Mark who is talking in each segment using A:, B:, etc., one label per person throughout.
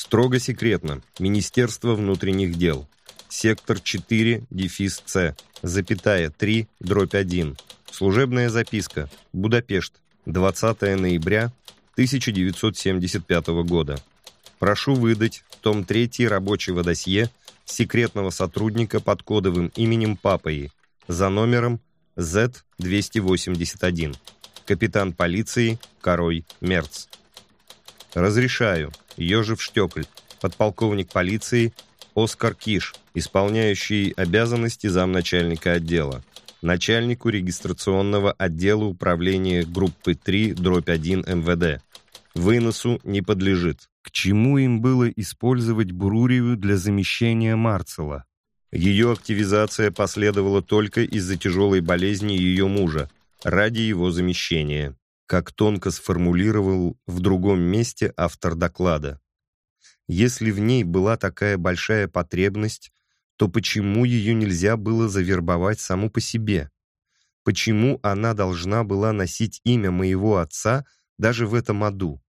A: Строго секретно. Министерство внутренних дел. Сектор 4, дефис С, запятая 3, дробь 1. Служебная записка. Будапешт. 20 ноября 1975 года. Прошу выдать том 3 рабочего досье секретного сотрудника под кодовым именем Папаи за номером Z-281. Капитан полиции Корой Мерц. Разрешаю. Ежев Штекль. Подполковник полиции Оскар Киш, исполняющий обязанности замначальника отдела. Начальнику регистрационного отдела управления группы 3, дробь 1 МВД. Выносу не подлежит. К чему им было использовать Брурию для замещения Марцела? Ее активизация последовала только из-за тяжелой болезни ее мужа, ради его замещения, как тонко сформулировал в другом месте автор доклада. Если в ней была такая большая потребность, то почему ее нельзя было завербовать саму по себе? Почему она должна была носить имя моего отца даже в этом аду?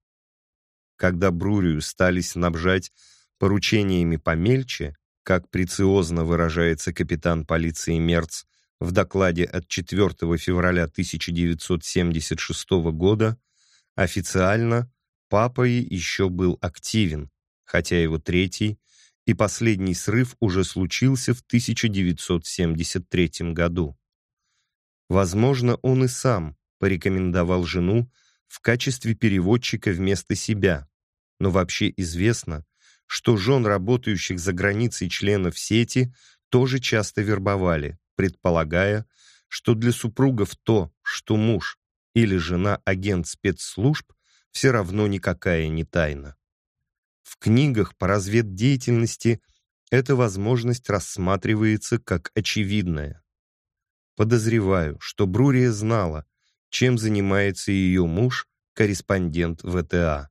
A: Когда Брурию стали снабжать поручениями помельче, как прециозно выражается капитан полиции Мерц в докладе от 4 февраля 1976 года, официально Папой еще был активен, хотя его третий и последний срыв уже случился в 1973 году. Возможно, он и сам порекомендовал жену в качестве переводчика вместо себя, но вообще известно, что жен работающих за границей членов сети тоже часто вербовали, предполагая, что для супругов то, что муж или жена агент спецслужб, все равно никакая не тайна. В книгах по разведдеятельности эта возможность рассматривается как очевидная. Подозреваю, что Брурия знала, чем занимается ее муж, корреспондент ВТА.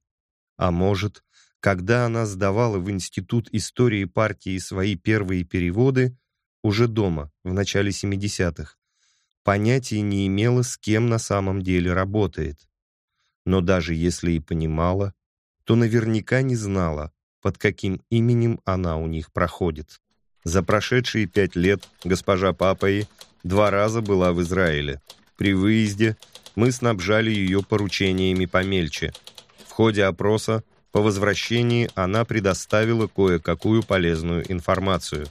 A: А может, когда она сдавала в Институт истории партии свои первые переводы, уже дома, в начале 70-х, понятия не имела, с кем на самом деле работает. Но даже если и понимала, то наверняка не знала, под каким именем она у них проходит. За прошедшие пять лет госпожа Папаи два раза была в Израиле. При выезде мы снабжали ее поручениями помельче. В ходе опроса по возвращении она предоставила кое-какую полезную информацию.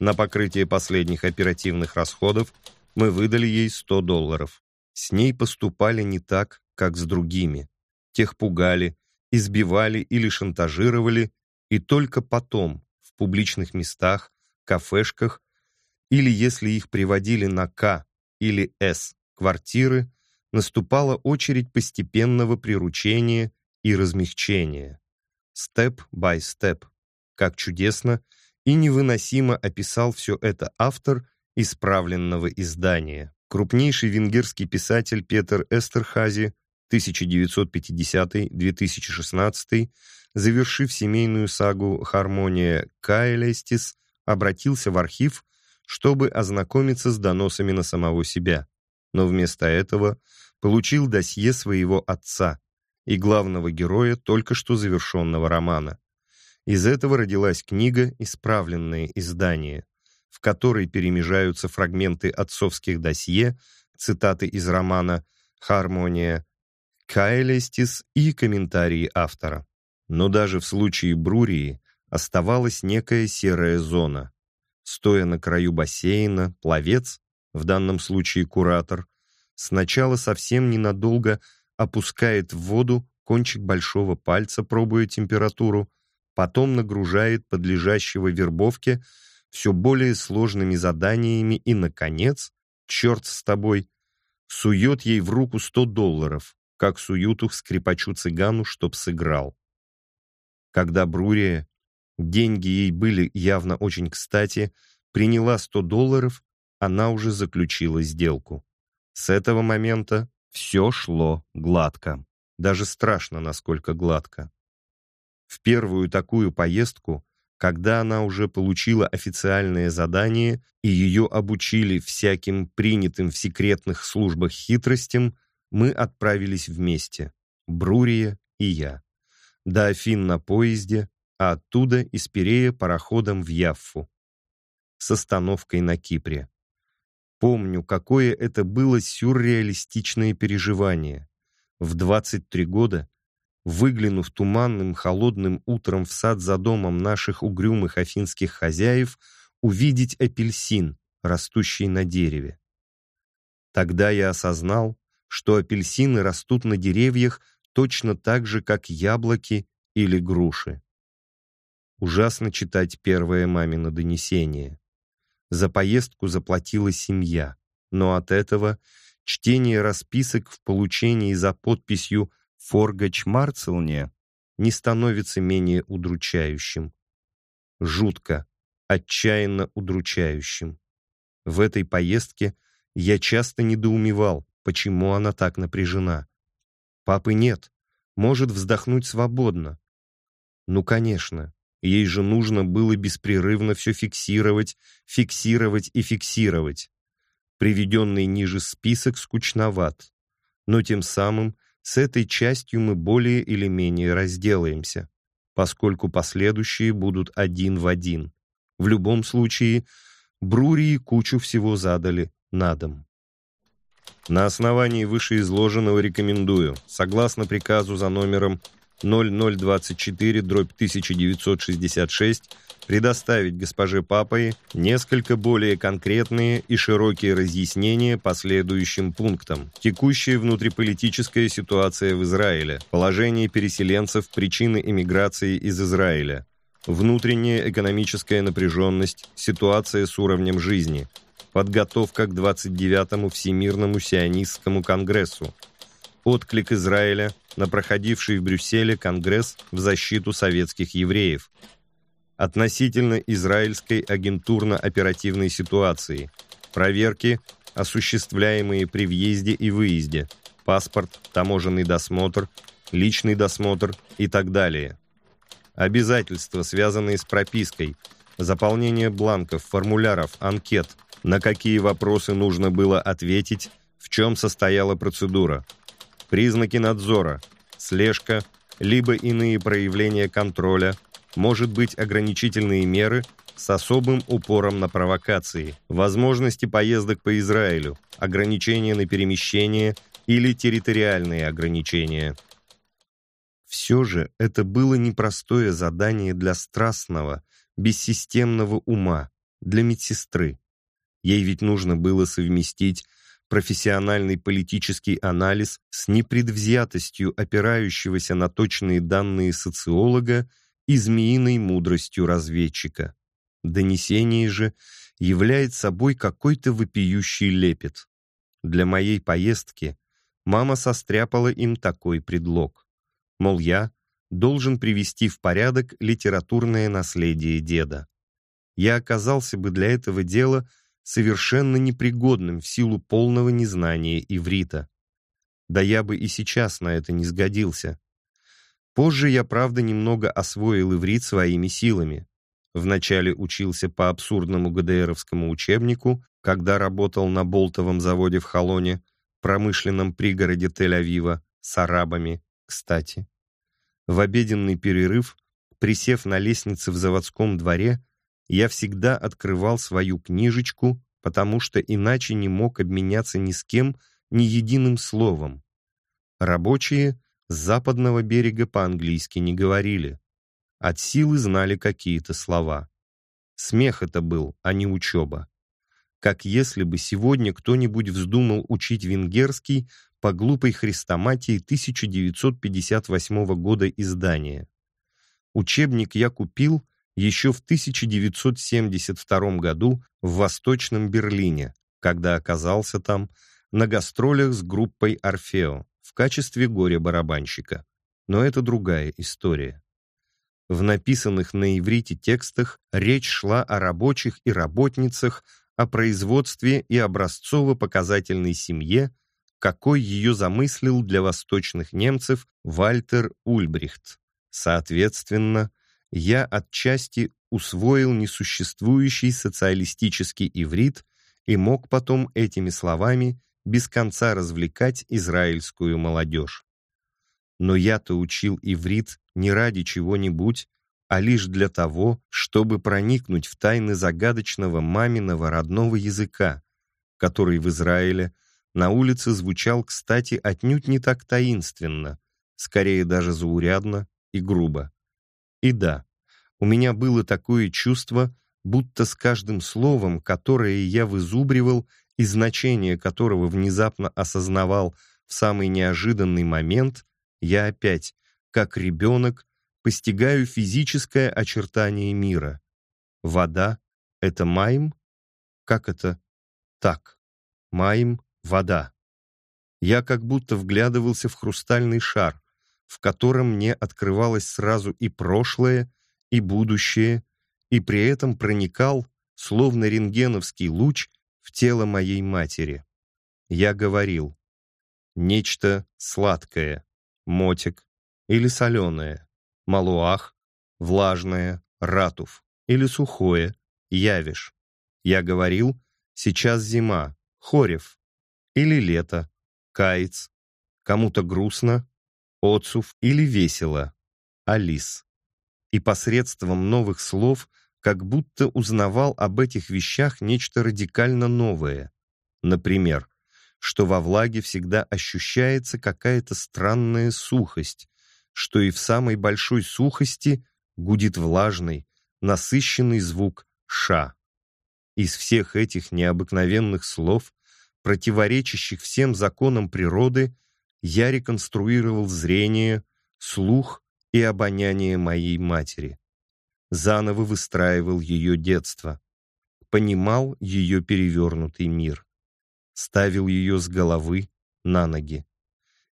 A: На покрытие последних оперативных расходов мы выдали ей 100 долларов. С ней поступали не так, как с другими. Тех пугали, избивали или шантажировали, и только потом, в публичных местах, кафешках, или если их приводили на К или С квартиры, наступала очередь постепенного приручения и размягчения. Step by step. Как чудесно и невыносимо описал все это автор исправленного издания. Крупнейший венгерский писатель Петер Эстерхази 1950-2016, завершив семейную сагу «Harmonia Caelestis», обратился в архив, чтобы ознакомиться с доносами на самого себя, но вместо этого получил досье своего отца и главного героя только что завершенного романа. Из этого родилась книга «Исправленные издания», в которой перемежаются фрагменты отцовских досье, цитаты из романа «Хармония», Кайлестис и комментарии автора. Но даже в случае Брурии оставалась некая серая зона. Стоя на краю бассейна, пловец, в данном случае куратор, сначала совсем ненадолго опускает в воду кончик большого пальца, пробуя температуру, потом нагружает подлежащего вербовке все более сложными заданиями и, наконец, черт с тобой, сует ей в руку 100 долларов, как суют их скрипачу-цыгану, чтоб сыграл. Когда Брурия, деньги ей были явно очень кстати, приняла 100 долларов, она уже заключила сделку. С этого момента все шло гладко. Даже страшно, насколько гладко. В первую такую поездку, когда она уже получила официальное задание и ее обучили всяким принятым в секретных службах хитростям, мы отправились вместе, Брурия и я. До Афин на поезде, а оттуда из Пирея пароходом в Яффу с остановкой на Кипре. Помню, какое это было сюрреалистичное переживание. В 23 года, выглянув туманным холодным утром в сад за домом наших угрюмых афинских хозяев, увидеть апельсин, растущий на дереве. Тогда я осознал, что апельсины растут на деревьях точно так же, как яблоки или груши. Ужасно читать первое мамино донесение. За поездку заплатила семья, но от этого чтение расписок в получении за подписью «Форгач Марцелне» не становится менее удручающим. Жутко, отчаянно удручающим. В этой поездке я часто недоумевал, почему она так напряжена. Папы нет, может вздохнуть свободно. Ну, конечно, Ей же нужно было беспрерывно все фиксировать, фиксировать и фиксировать. Приведенный ниже список скучноват. Но тем самым с этой частью мы более или менее разделаемся, поскольку последующие будут один в один. В любом случае, Брурии кучу всего задали на дом. На основании вышеизложенного рекомендую, согласно приказу за номером 0024 дробь 1966 предоставить госпоже Папой несколько более конкретные и широкие разъяснения по следующим пунктам. Текущая внутриполитическая ситуация в Израиле, положение переселенцев, причины эмиграции из Израиля, внутренняя экономическая напряженность, ситуация с уровнем жизни, подготовка к 29-му Всемирному сионистскому конгрессу, отклик Израиля на проходивший в Брюсселе Конгресс в защиту советских евреев, относительно израильской агентурно-оперативной ситуации, проверки, осуществляемые при въезде и выезде, паспорт, таможенный досмотр, личный досмотр и так далее. Обязательства, связанные с пропиской, заполнение бланков, формуляров, анкет, на какие вопросы нужно было ответить, в чем состояла процедура – признаки надзора, слежка, либо иные проявления контроля, может быть ограничительные меры с особым упором на провокации, возможности поездок по Израилю, ограничения на перемещение или территориальные ограничения. Все же это было непростое задание для страстного, бессистемного ума, для медсестры. Ей ведь нужно было совместить профессиональный политический анализ с непредвзятостью опирающегося на точные данные социолога и змеиной мудростью разведчика. Донесение же является собой какой-то вопиющий лепет. Для моей поездки мама состряпала им такой предлог. Мол, я должен привести в порядок литературное наследие деда. Я оказался бы для этого дела совершенно непригодным в силу полного незнания иврита. Да я бы и сейчас на это не сгодился. Позже я, правда, немного освоил иврит своими силами. Вначале учился по абсурдному ГДРовскому учебнику, когда работал на болтовом заводе в Холоне, промышленном пригороде Тель-Авива, с арабами, кстати. В обеденный перерыв, присев на лестнице в заводском дворе, я всегда открывал свою книжечку, потому что иначе не мог обменяться ни с кем ни единым словом. Рабочие с западного берега по-английски не говорили. От силы знали какие-то слова. Смех это был, а не учеба. Как если бы сегодня кто-нибудь вздумал учить венгерский по глупой хрестоматии 1958 года издания. Учебник я купил еще в 1972 году в Восточном Берлине, когда оказался там на гастролях с группой «Орфео» в качестве горе-барабанщика. Но это другая история. В написанных на иврите текстах речь шла о рабочих и работницах, о производстве и образцово-показательной семье, какой ее замыслил для восточных немцев Вальтер Ульбрихт. Соответственно, я отчасти усвоил несуществующий социалистический иврит и мог потом этими словами без конца развлекать израильскую молодежь. Но я-то учил иврит не ради чего-нибудь, а лишь для того, чтобы проникнуть в тайны загадочного маминого родного языка, который в Израиле на улице звучал, кстати, отнюдь не так таинственно, скорее даже заурядно и грубо. И да, у меня было такое чувство, будто с каждым словом, которое я вызубривал и значение которого внезапно осознавал в самый неожиданный момент, я опять, как ребенок, постигаю физическое очертание мира. Вода — это майм? Как это? Так. Майм — вода. Я как будто вглядывался в хрустальный шар, в котором мне открывалось сразу и прошлое, и будущее, и при этом проникал, словно рентгеновский луч, в тело моей матери. Я говорил, нечто сладкое, мотик или соленое, малуах, влажное, ратуф или сухое, явиш. Я говорил, сейчас зима, хорев, или лето, каец, кому-то грустно, отцув или весело, алис. И посредством новых слов как будто узнавал об этих вещах нечто радикально новое. Например, что во влаге всегда ощущается какая-то странная сухость, что и в самой большой сухости гудит влажный, насыщенный звук «ша». Из всех этих необыкновенных слов, противоречащих всем законам природы, я реконструировал зрение, слух и обоняние моей матери. Заново выстраивал ее детство, понимал ее перевернутый мир, ставил ее с головы на ноги.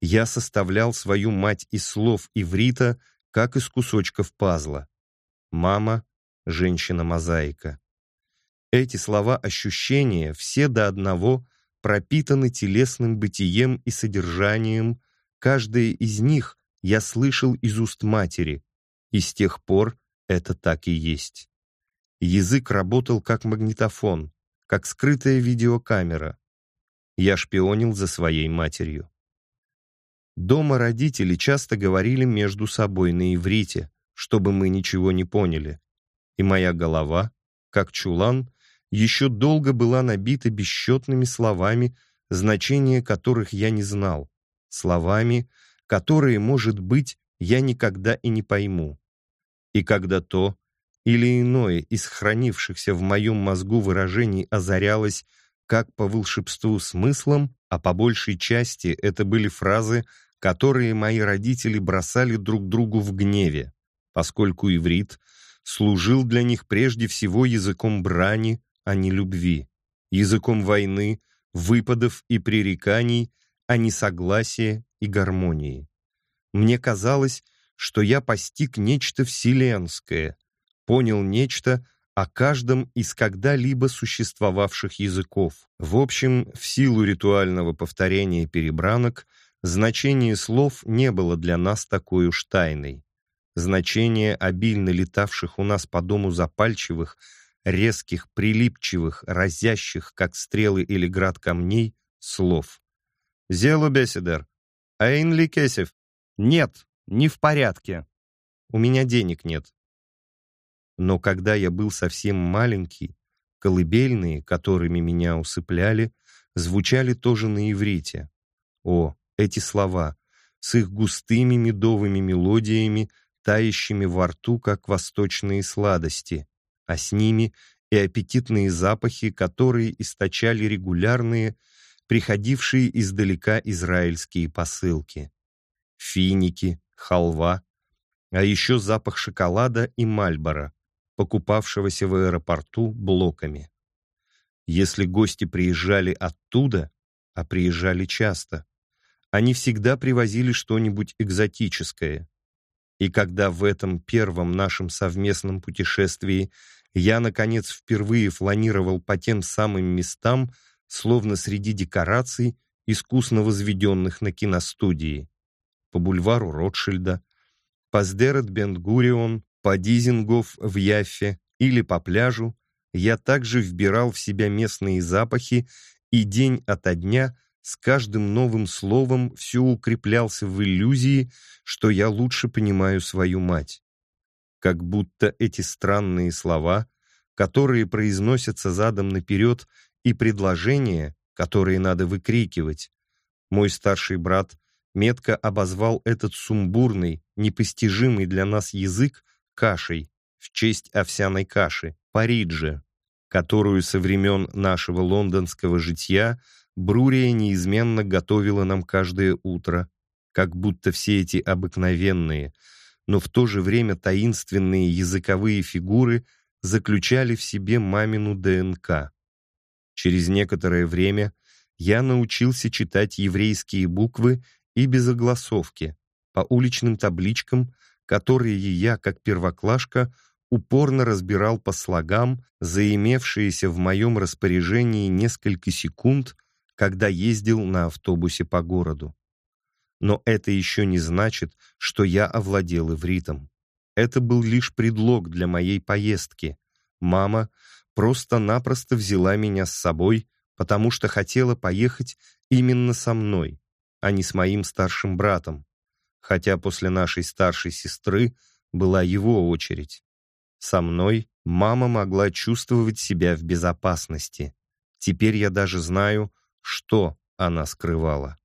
A: Я составлял свою мать из слов иврита, как из кусочков пазла. Мама — женщина-мозаика. Эти слова-ощущения все до одного пропитаны телесным бытием и содержанием, каждое из них я слышал из уст матери, и с тех пор это так и есть. Язык работал как магнитофон, как скрытая видеокамера. Я шпионил за своей матерью. Дома родители часто говорили между собой на иврите, чтобы мы ничего не поняли. И моя голова, как чулан, еще долго была набита бесчетными словами, значения которых я не знал, словами, которые, может быть, я никогда и не пойму. И когда то или иное из хранившихся в моем мозгу выражений озарялось как по волшебству смыслом, а по большей части это были фразы, которые мои родители бросали друг другу в гневе, поскольку иврит служил для них прежде всего языком брани, а не любви, языком войны, выпадов и пререканий, а не согласия и гармонии. Мне казалось, что я постиг нечто вселенское, понял нечто о каждом из когда-либо существовавших языков. В общем, в силу ритуального повторения перебранок – Значение слов не было для нас такой уж тайной. Значение обильно летавших у нас по дому запальчивых, резких, прилипчивых, разящих, как стрелы или град камней, слов. «Зелу беседер! Айн ли кесев?» «Нет, не в порядке. У меня денег нет». Но когда я был совсем маленький, колыбельные, которыми меня усыпляли, звучали тоже на иврите. О, эти слова с их густыми медовыми мелодиями, тающими во рту, как восточные сладости, а с ними и аппетитные запахи, которые источали регулярные, приходившие издалека израильские посылки. Финики, халва, а еще запах шоколада и мальбора, покупавшегося в аэропорту блоками. Если гости приезжали оттуда, а приезжали часто, они всегда привозили что-нибудь экзотическое. И когда в этом первом нашем совместном путешествии я, наконец, впервые фланировал по тем самым местам, словно среди декораций, искусно возведенных на киностудии, по бульвару Ротшильда, по Сдерет Бенгурион, по Дизингоф в Яффе или по пляжу, я также вбирал в себя местные запахи и день ото дня с каждым новым словом все укреплялся в иллюзии, что я лучше понимаю свою мать. Как будто эти странные слова, которые произносятся задом наперед, и предложения, которые надо выкрикивать. Мой старший брат метко обозвал этот сумбурный, непостижимый для нас язык кашей в честь овсяной каши, париджи, которую со времен нашего лондонского житья Брурия неизменно готовила нам каждое утро, как будто все эти обыкновенные, но в то же время таинственные языковые фигуры заключали в себе мамину ДНК. Через некоторое время я научился читать еврейские буквы и без огласовки, по уличным табличкам, которые я, как первоклашка, упорно разбирал по слогам, заимевшиеся в моем распоряжении несколько секунд, когда ездил на автобусе по городу. Но это еще не значит, что я овладел ивритом. Это был лишь предлог для моей поездки. Мама просто-напросто взяла меня с собой, потому что хотела поехать именно со мной, а не с моим старшим братом, хотя после нашей старшей сестры была его очередь. Со мной мама могла чувствовать себя в безопасности. Теперь я даже знаю, что она скрывала.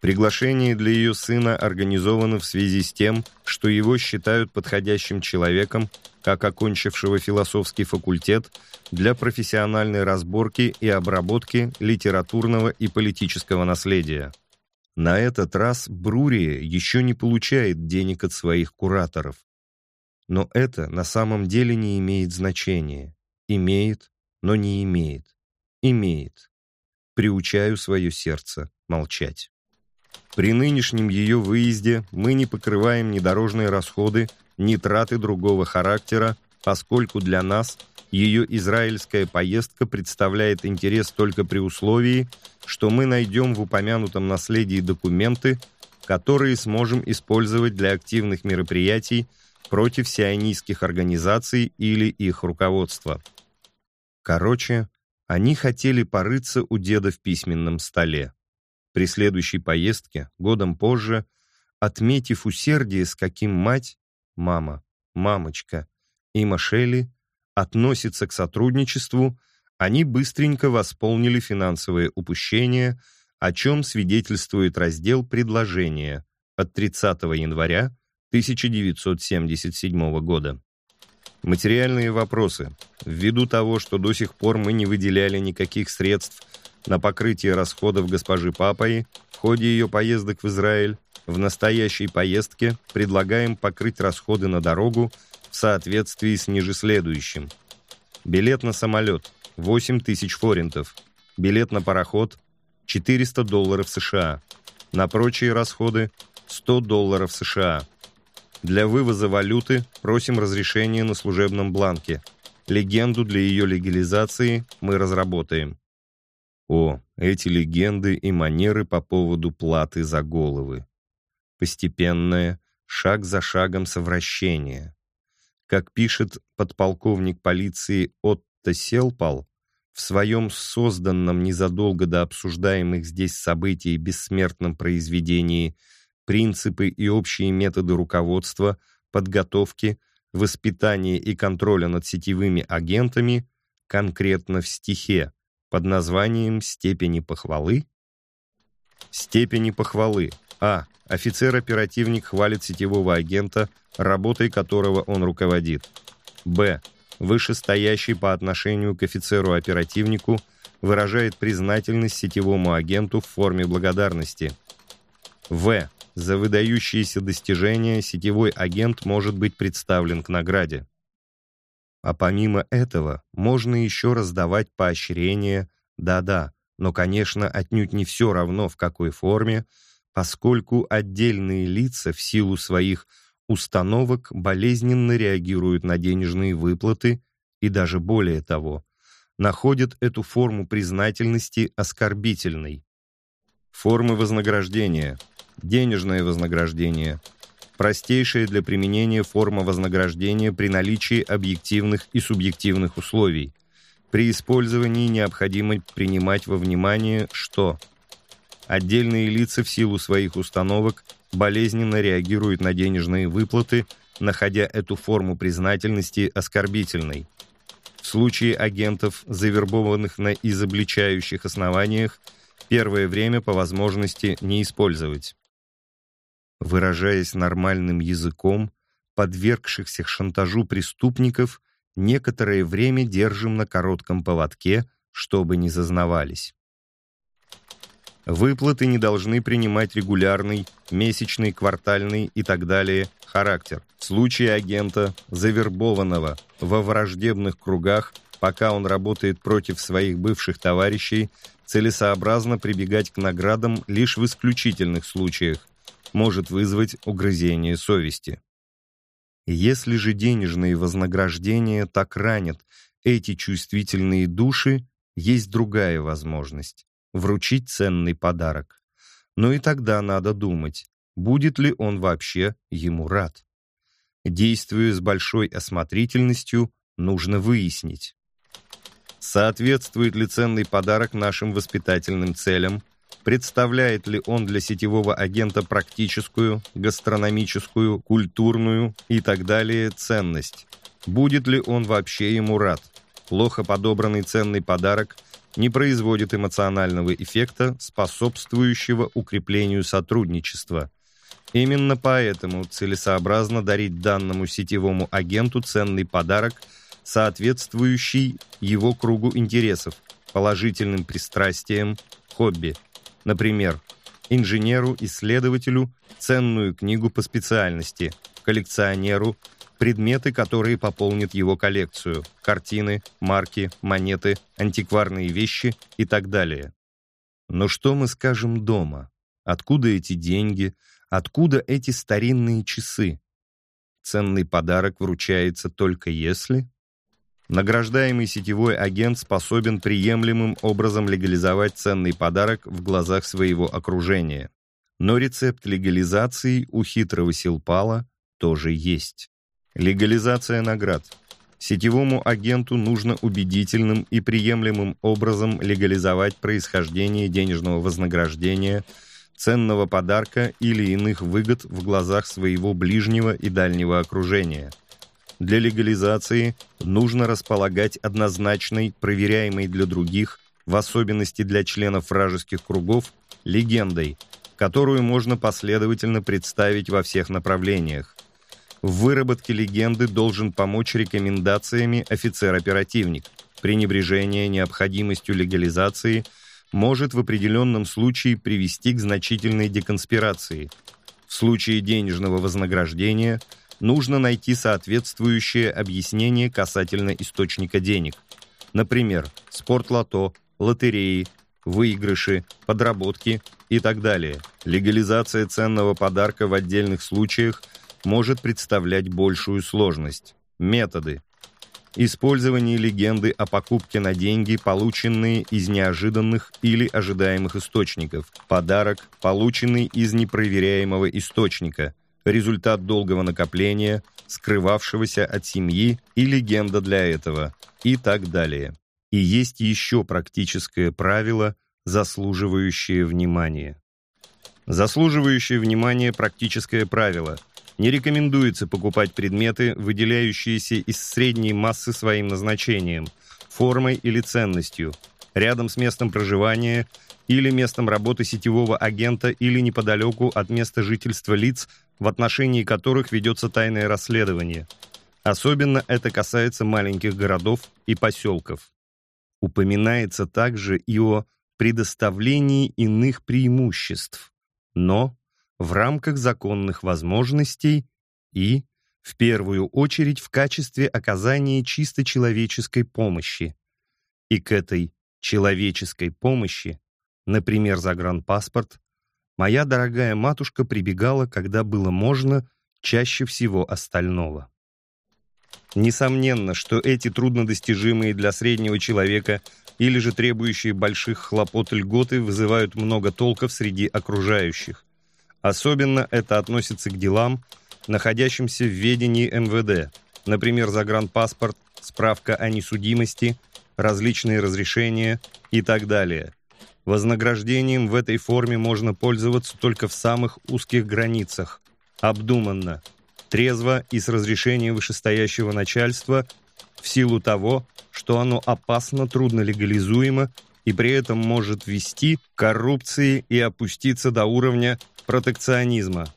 A: Приглашение для ее сына организовано в связи с тем, что его считают подходящим человеком, как окончившего философский факультет, для профессиональной разборки и обработки литературного и политического наследия. На этот раз Брурия еще не получает денег от своих кураторов. Но это на самом деле не имеет значения. Имеет, но не имеет. Имеет. Приучаю свое сердце молчать. При нынешнем ее выезде мы не покрываем ни дорожные расходы, ни траты другого характера, поскольку для нас ее израильская поездка представляет интерес только при условии, что мы найдем в упомянутом наследии документы, которые сможем использовать для активных мероприятий против сионистских организаций или их руководства. Короче, они хотели порыться у деда в письменном столе. При следующей поездке, годом позже, отметив усердие, с каким мать, мама, мамочка и Машели относятся к сотрудничеству, они быстренько восполнили финансовые упущения, о чем свидетельствует раздел «Предложения» от 30 января 1977 года. Материальные вопросы. Ввиду того, что до сих пор мы не выделяли никаких средств на покрытие расходов госпожи Папой в ходе ее поездок в Израиль, в настоящей поездке предлагаем покрыть расходы на дорогу в соответствии с ниже следующим. Билет на самолет – 8 тысяч форинтов. Билет на пароход – 400 долларов США. На прочие расходы – 100 долларов США. Для вывоза валюты просим разрешения на служебном бланке. Легенду для ее легализации мы разработаем. О, эти легенды и манеры по поводу платы за головы. Постепенное, шаг за шагом совращение. Как пишет подполковник полиции Отто Селпал, в своем созданном незадолго до обсуждаемых здесь событий бессмертном произведении «Принципы и общие методы руководства, подготовки, воспитания и контроля над сетевыми агентами», конкретно в стихе под названием «Степени похвалы». Степени похвалы. А. Офицер-оперативник хвалит сетевого агента, работой которого он руководит. Б. Вышестоящий по отношению к офицеру-оперативнику выражает признательность сетевому агенту в форме благодарности. В. За выдающиеся достижения сетевой агент может быть представлен к награде. А помимо этого, можно еще раздавать поощрения, да-да, но, конечно, отнюдь не все равно в какой форме, поскольку отдельные лица в силу своих установок болезненно реагируют на денежные выплаты и даже более того, находят эту форму признательности оскорбительной. Формы вознаграждения, денежное вознаграждение – простейшая для применения форма вознаграждения при наличии объективных и субъективных условий. При использовании необходимо принимать во внимание, что отдельные лица в силу своих установок болезненно реагирует на денежные выплаты, находя эту форму признательности оскорбительной. В случае агентов, завербованных на изобличающих основаниях, первое время по возможности не использовать. Выражаясь нормальным языком, подвергшихся шантажу преступников некоторое время держим на коротком поводке, чтобы не зазнавались. Выплаты не должны принимать регулярный, месячный, квартальный и так далее характер. В случае агента, завербованного во враждебных кругах, пока он работает против своих бывших товарищей, целесообразно прибегать к наградам лишь в исключительных случаях, может вызвать угрызение совести. Если же денежные вознаграждения так ранят эти чувствительные души, есть другая возможность вручить ценный подарок. Но и тогда надо думать, будет ли он вообще ему рад. Действуя с большой осмотрительностью, нужно выяснить, соответствует ли ценный подарок нашим воспитательным целям, представляет ли он для сетевого агента практическую, гастрономическую, культурную и так далее ценность, будет ли он вообще ему рад. Плохо подобранный ценный подарок – не производит эмоционального эффекта, способствующего укреплению сотрудничества. Именно поэтому целесообразно дарить данному сетевому агенту ценный подарок, соответствующий его кругу интересов, положительным пристрастиям, хобби. Например, инженеру, исследователю ценную книгу по специальности, коллекционеру – предметы, которые пополнят его коллекцию, картины, марки, монеты, антикварные вещи и так далее. Но что мы скажем дома? Откуда эти деньги? Откуда эти старинные часы? Ценный подарок вручается только если... Награждаемый сетевой агент способен приемлемым образом легализовать ценный подарок в глазах своего окружения. Но рецепт легализации у хитрого Силпала тоже есть. Легализация наград. Сетевому агенту нужно убедительным и приемлемым образом легализовать происхождение денежного вознаграждения, ценного подарка или иных выгод в глазах своего ближнего и дальнего окружения. Для легализации нужно располагать однозначной, проверяемой для других, в особенности для членов вражеских кругов, легендой, которую можно последовательно представить во всех направлениях – в выработке легенды должен помочь рекомендациями офицер-оперативник. Пренебрежение необходимостью легализации может в определенном случае привести к значительной деконспирации. В случае денежного вознаграждения нужно найти соответствующее объяснение касательно источника денег. Например, спортлото, лотереи, выигрыши, подработки и так далее. Легализация ценного подарка в отдельных случаях – может представлять большую сложность. Методы. Использование легенды о покупке на деньги, полученные из неожиданных или ожидаемых источников. Подарок, полученный из непроверяемого источника. Результат долгого накопления, скрывавшегося от семьи и легенда для этого. И так далее. И есть еще практическое правило, заслуживающее внимания. Заслуживающее внимания практическое правило – не рекомендуется покупать предметы, выделяющиеся из средней массы своим назначением, формой или ценностью, рядом с местом проживания или местом работы сетевого агента или неподалеку от места жительства лиц, в отношении которых ведется тайное расследование. Особенно это касается маленьких городов и поселков. Упоминается также и о предоставлении иных преимуществ, но в рамках законных возможностей и, в первую очередь, в качестве оказания чисто человеческой помощи. И к этой человеческой помощи, например, загранпаспорт, моя дорогая матушка прибегала, когда было можно, чаще всего остального. Несомненно, что эти труднодостижимые для среднего человека или же требующие больших хлопот льготы вызывают много толков среди окружающих. Особенно это относится к делам, находящимся в ведении МВД, например, загранпаспорт, справка о несудимости, различные разрешения и так далее. Вознаграждением в этой форме можно пользоваться только в самых узких границах, обдуманно, трезво и с разрешения вышестоящего начальства в силу того, что оно опасно, трудно легализуемо и при этом может вести к коррупции и опуститься до уровня протекционизма.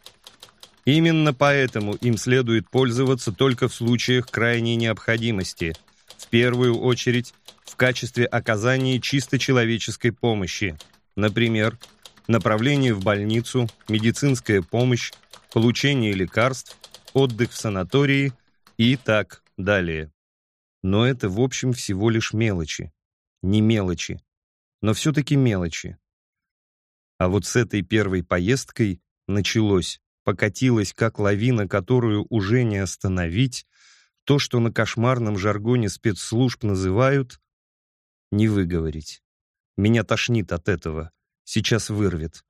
A: Именно поэтому им следует пользоваться только в случаях крайней необходимости, первую очередь в качестве оказания чисто человеческой помощи, например, направление в больницу, медицинская помощь, получение лекарств, отдых в санатории и так далее. Но это, в общем, всего лишь мелочи. Не мелочи, но все-таки мелочи. А вот с этой первой поездкой началось, покатилось как лавина, которую уже не остановить, то, что на кошмарном жаргоне спецслужб называют не выговорить. Меня тошнит от этого. Сейчас вырвет.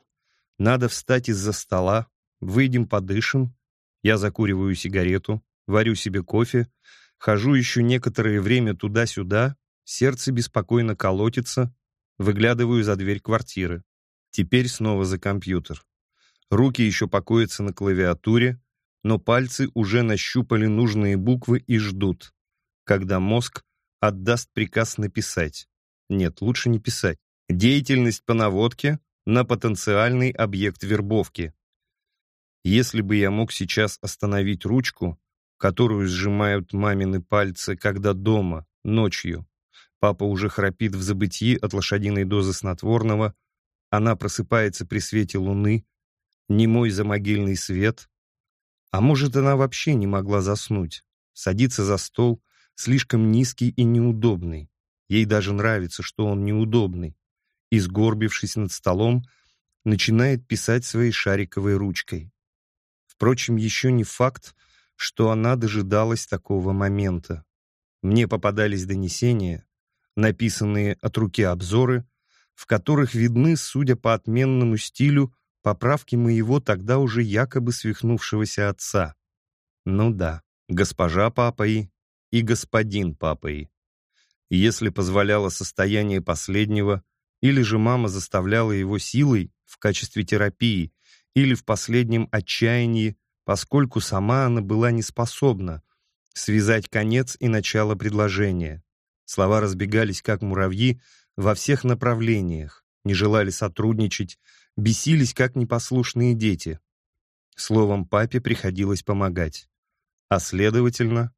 A: Надо встать из-за стола, выйдем подышим. Я закуриваю сигарету, варю себе кофе, хожу еще некоторое время туда-сюда, сердце беспокойно колотится, выглядываю за дверь квартиры. Теперь снова за компьютер. Руки еще покоятся на клавиатуре, но пальцы уже нащупали нужные буквы и ждут, когда мозг отдаст приказ написать. Нет, лучше не писать. Деятельность по наводке на потенциальный объект вербовки. Если бы я мог сейчас остановить ручку, которую сжимают мамины пальцы, когда дома, ночью, папа уже храпит в забытии от лошадиной дозы снотворного, она просыпается при свете луны, немой замогильный свет. А может, она вообще не могла заснуть, садится за стол, слишком низкий и неудобный, Ей даже нравится, что он неудобный. И, сгорбившись над столом, начинает писать своей шариковой ручкой. Впрочем, еще не факт, что она дожидалась такого момента. Мне попадались донесения, написанные от руки обзоры, в которых видны, судя по отменному стилю, поправки моего тогда уже якобы свихнувшегося отца. Ну да, госпожа папой и господин папой если позволяло состояние последнего, или же мама заставляла его силой в качестве терапии, или в последнем отчаянии, поскольку сама она была не способна связать конец и начало предложения. Слова разбегались, как муравьи, во всех направлениях, не желали сотрудничать, бесились, как непослушные дети. Словом, папе приходилось помогать. А следовательно,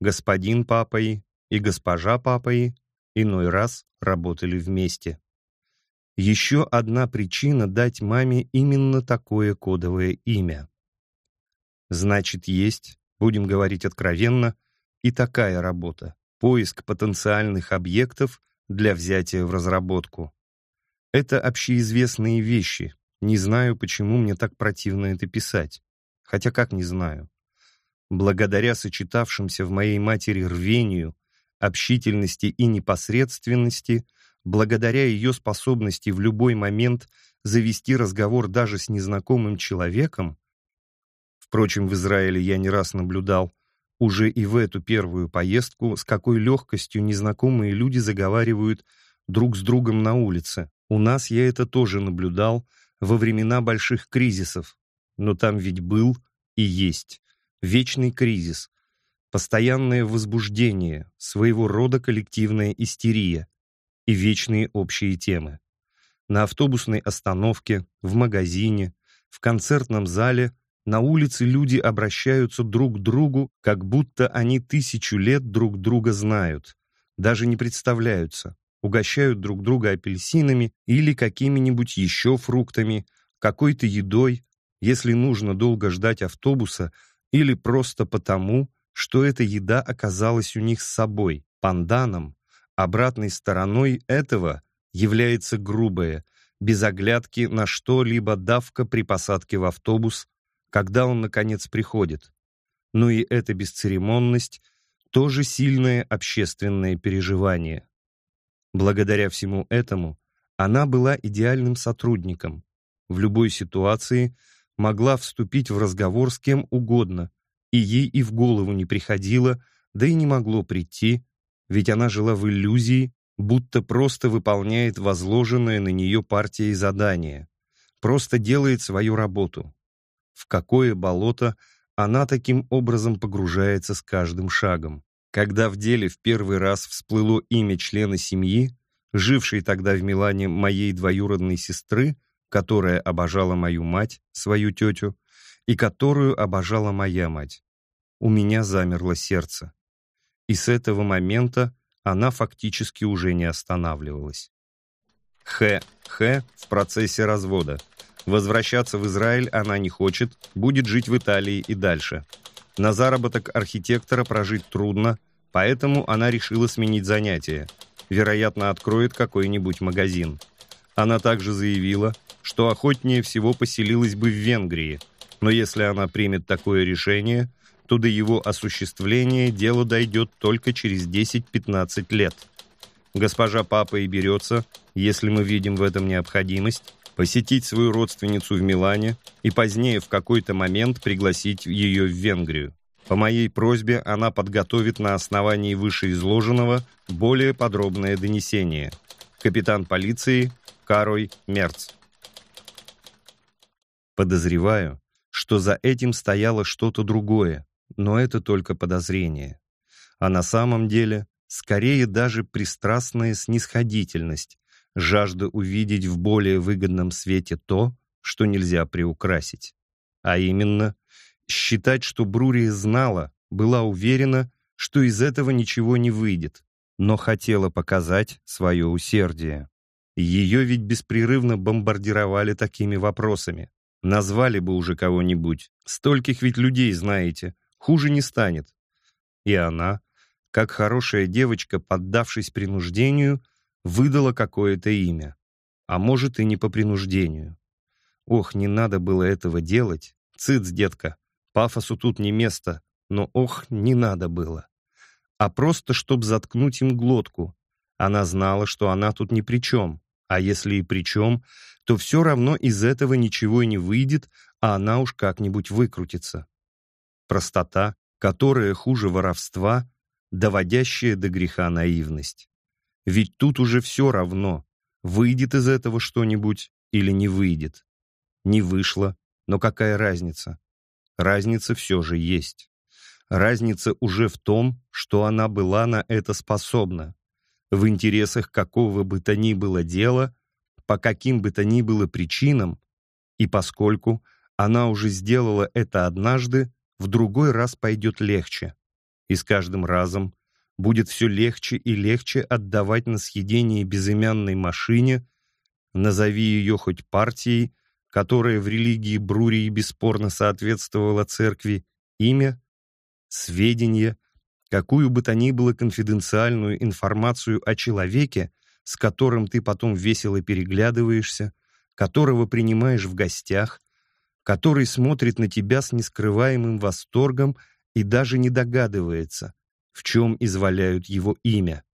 A: господин папой и госпожа папой иной раз работали вместе. Еще одна причина дать маме именно такое кодовое имя. Значит, есть, будем говорить откровенно, и такая работа — поиск потенциальных объектов для взятия в разработку. Это общеизвестные вещи. Не знаю, почему мне так противно это писать. Хотя как не знаю. Благодаря сочетавшимся в моей матери рвению, общительности и непосредственности, благодаря ее способности в любой момент завести разговор даже с незнакомым человеком, впрочем, в Израиле я не раз наблюдал, уже и в эту первую поездку, с какой легкостью незнакомые люди заговаривают друг с другом на улице. У нас я это тоже наблюдал во времена больших кризисов, но там ведь был и есть вечный кризис, постоянное возбуждение, своего рода коллективная истерия и вечные общие темы. На автобусной остановке, в магазине, в концертном зале, на улице люди обращаются друг к другу, как будто они тысячу лет друг друга знают, даже не представляются, угощают друг друга апельсинами или какими-нибудь еще фруктами, какой-то едой, если нужно долго ждать автобуса или просто потому, что эта еда оказалась у них с собой, панданом. Обратной стороной этого является грубая, без оглядки на что-либо давка при посадке в автобус, когда он, наконец, приходит. Ну и эта бесцеремонность — тоже сильное общественное переживание. Благодаря всему этому она была идеальным сотрудником. В любой ситуации могла вступить в разговор с кем угодно, и ей и в голову не приходило, да и не могло прийти, ведь она жила в иллюзии, будто просто выполняет возложенное на нее партией задание, просто делает свою работу. В какое болото она таким образом погружается с каждым шагом. Когда в деле в первый раз всплыло имя члена семьи, жившей тогда в Милане моей двоюродной сестры, которая обожала мою мать, свою тетю, и которую обожала моя мать, у меня замерло сердце. И с этого момента она фактически уже не останавливалась. Х. Х. в процессе развода. Возвращаться в Израиль она не хочет, будет жить в Италии и дальше. На заработок архитектора прожить трудно, поэтому она решила сменить занятие. Вероятно, откроет какой-нибудь магазин. Она также заявила, что охотнее всего поселилась бы в Венгрии, но если она примет такое решение, то до его осуществления дело дойдет только через 10-15 лет. Госпожа Папа и берется, если мы видим в этом необходимость, посетить свою родственницу в Милане и позднее в какой-то момент пригласить ее в Венгрию. По моей просьбе она подготовит на основании вышеизложенного более подробное донесение. Капитан полиции Карой Мерц. Подозреваю, что за этим стояло что-то другое, но это только подозрение. А на самом деле, скорее даже пристрастная снисходительность, жажда увидеть в более выгодном свете то, что нельзя приукрасить. А именно, считать, что Брурия знала, была уверена, что из этого ничего не выйдет, но хотела показать свое усердие. Ее ведь беспрерывно бомбардировали такими вопросами. Назвали бы уже кого-нибудь. Стольких ведь людей знаете. Хуже не станет. И она, как хорошая девочка, поддавшись принуждению, выдала какое-то имя. А может, и не по принуждению. Ох, не надо было этого делать. Цыц, детка, пафосу тут не место, но ох, не надо было. А просто, чтоб заткнуть им глотку. Она знала, что она тут ни при чем. А если и при чем, то все равно из этого ничего и не выйдет, а она уж как-нибудь выкрутится. Простота, которая хуже воровства, доводящая до греха наивность. Ведь тут уже все равно, выйдет из этого что-нибудь или не выйдет. Не вышло, но какая разница? Разница все же есть. Разница уже в том, что она была на это способна. В интересах какого бы то ни было дела, по каким бы то ни было причинам, и поскольку она уже сделала это однажды, в другой раз пойдет легче. И с каждым разом будет все легче и легче отдавать на съедение безымянной машине, назови ее хоть партией, которая в религии Брурии бесспорно соответствовала церкви, имя, сведения, какую бы то ни было конфиденциальную информацию о человеке, с которым ты потом весело переглядываешься, которого принимаешь в гостях, который смотрит на тебя с нескрываемым восторгом и даже не догадывается, в чем изваляют его имя.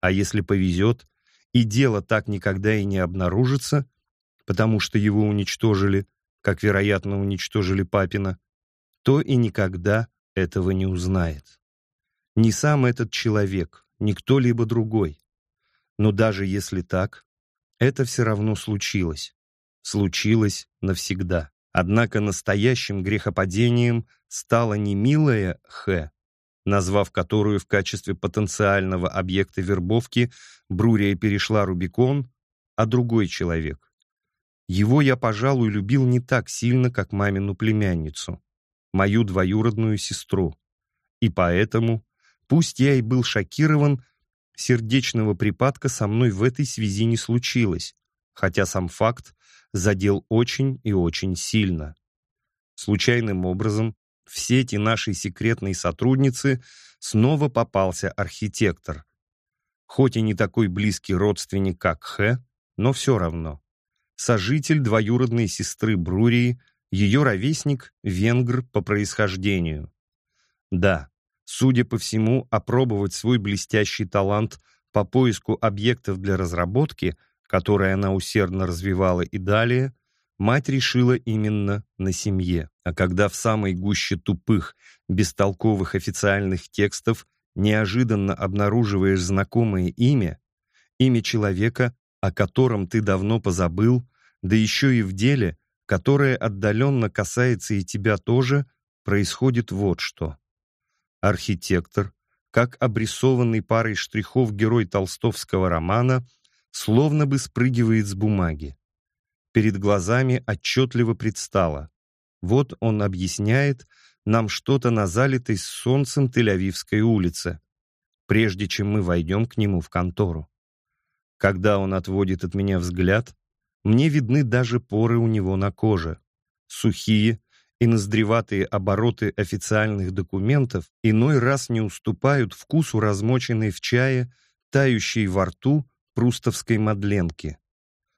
A: А если повезет, и дело так никогда и не обнаружится, потому что его уничтожили, как, вероятно, уничтожили Папина, то и никогда этого не узнает. Не сам этот человек, ни кто-либо другой. Но даже если так, это все равно случилось. Случилось навсегда. Однако настоящим грехопадением стала не милая Х, назвав которую в качестве потенциального объекта вербовки Брурия перешла Рубикон, а другой человек. Его я, пожалуй, любил не так сильно, как мамину племянницу, мою двоюродную сестру. И поэтому, пусть я и был шокирован, сердечного припадка со мной в этой связи не случилось, хотя сам факт задел очень и очень сильно. Случайным образом в сети нашей секретной сотрудницы снова попался архитектор. Хоть и не такой близкий родственник, как Хэ, но все равно. Сожитель двоюродной сестры Брурии, ее ровесник — венгр по происхождению. Да, судя по всему, опробовать свой блестящий талант по поиску объектов для разработки, который она усердно развивала и далее, мать решила именно на семье. А когда в самой гуще тупых, бестолковых официальных текстов неожиданно обнаруживаешь знакомое имя, Имя человека, о котором ты давно позабыл, да еще и в деле, которое отдаленно касается и тебя тоже, происходит вот что. Архитектор, как обрисованный парой штрихов герой толстовского романа, словно бы спрыгивает с бумаги. Перед глазами отчетливо предстало. Вот он объясняет нам что-то на залитой солнцем Тель-Авивской улице, прежде чем мы войдем к нему в контору. Когда он отводит от меня взгляд, мне видны даже поры у него на коже, сухие и ноздреватые обороты официальных документов иной раз не уступают вкусу размоченной в чае, тающей во рту прустовской мадленки.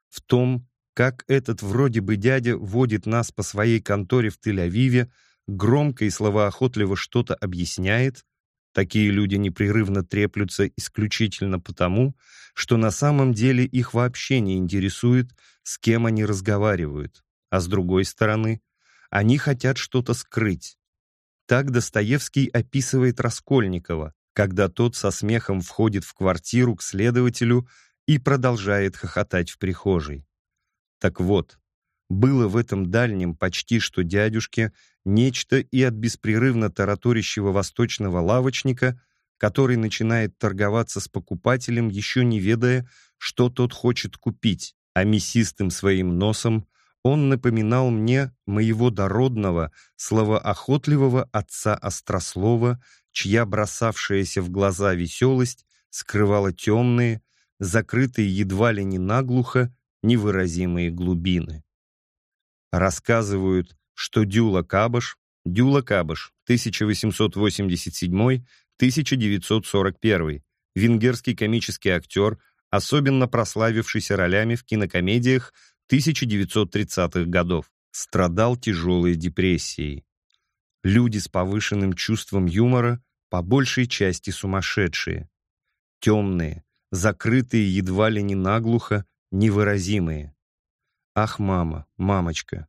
A: В том, как этот вроде бы дядя водит нас по своей конторе в Тель-Авиве, громко и словоохотливо что-то объясняет, такие люди непрерывно треплются исключительно потому, что на самом деле их вообще не интересует, с кем они разговаривают, а с другой стороны, они хотят что-то скрыть. Так Достоевский описывает Раскольникова, когда тот со смехом входит в квартиру к следователю и продолжает хохотать в прихожей. Так вот, было в этом дальнем почти что дядюшке нечто и от беспрерывно тараторящего восточного лавочника, который начинает торговаться с покупателем, еще не ведая, что тот хочет купить, а мясистым своим носом он напоминал мне моего дородного, словоохотливого отца Острослова, чья бросавшаяся в глаза веселость скрывала темные, закрытые едва ли не наглухо, невыразимые глубины. Рассказывают, что Дюла Кабаш, Дюла Кабаш, 1887-1941, венгерский комический актер, особенно прославившийся ролями в кинокомедиях 1930-х годов, страдал тяжелой депрессией. Люди с повышенным чувством юмора по большей части сумасшедшие. Темные, закрытые едва ли не наглухо, невыразимые. Ах, мама, мамочка.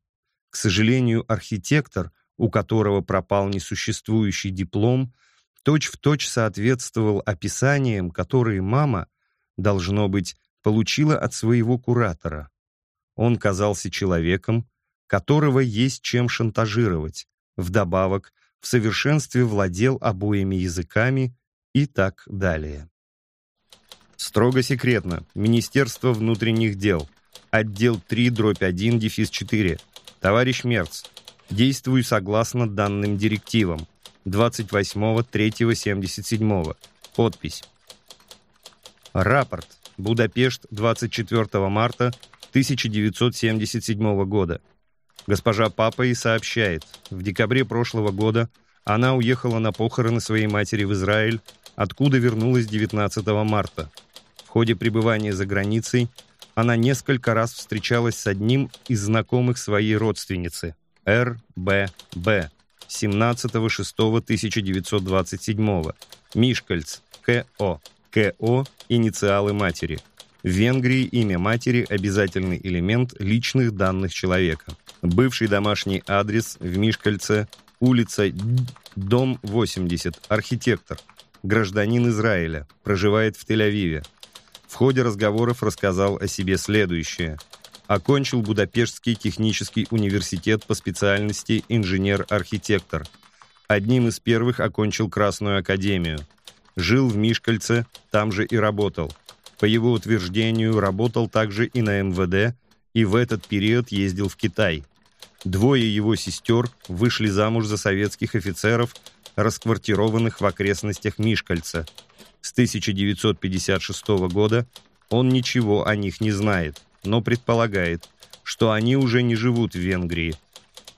A: К сожалению, архитектор, у которого пропал несуществующий диплом, точь-в-точь точь соответствовал описаниям, которые мама, должно быть, получила от своего куратора. Он казался человеком, которого есть чем шантажировать, вдобавок в совершенстве владел обоими языками и так далее. Строго секретно. Министерство внутренних дел – Отдел 3, дробь 1, дефис 4. Товарищ Мерц, действую согласно данным директивам. 28.03.77. Подпись. Рапорт. Будапешт, 24 марта 1977 года. Госпожа Папа и сообщает, в декабре прошлого года она уехала на похороны своей матери в Израиль, откуда вернулась 19 марта. Ходе пребывания за границей она несколько раз встречалась с одним из знакомых своей родственницы, Р.Б.Б., 17.06.1927, Мишкальц, К.О., К.О. – инициалы матери. В Венгрии имя матери – обязательный элемент личных данных человека. Бывший домашний адрес в Мишкальце, улица Дом 80, архитектор, гражданин Израиля, проживает в Тель-Авиве, в ходе разговоров рассказал о себе следующее. Окончил Будапештский технический университет по специальности инженер-архитектор. Одним из первых окончил Красную академию. Жил в Мишкальце, там же и работал. По его утверждению, работал также и на МВД, и в этот период ездил в Китай. Двое его сестер вышли замуж за советских офицеров, расквартированных в окрестностях Мишкальца – с 1956 года он ничего о них не знает, но предполагает, что они уже не живут в Венгрии.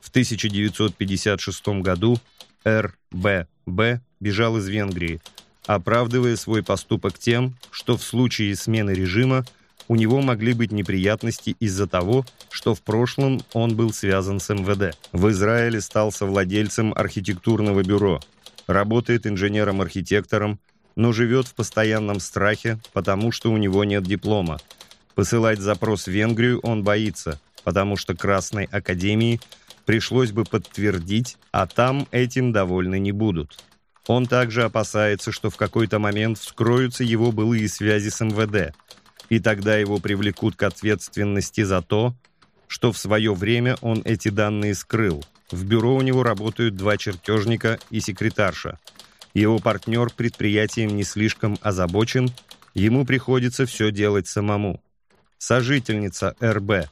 A: В 1956 году РББ бежал из Венгрии, оправдывая свой поступок тем, что в случае смены режима у него могли быть неприятности из-за того, что в прошлом он был связан с МВД. В Израиле стал совладельцем архитектурного бюро, работает инженером-архитектором, но живет в постоянном страхе, потому что у него нет диплома. Посылать запрос в Венгрию он боится, потому что Красной Академии пришлось бы подтвердить, а там этим довольны не будут. Он также опасается, что в какой-то момент вскроются его былые связи с МВД. и тогда его привлекут к ответственности за то, что в свое время он эти данные скрыл. В бюро у него работают два чертежника и секретарша. Его партнер предприятием не слишком озабочен, ему приходится все делать самому. Сожительница РБ,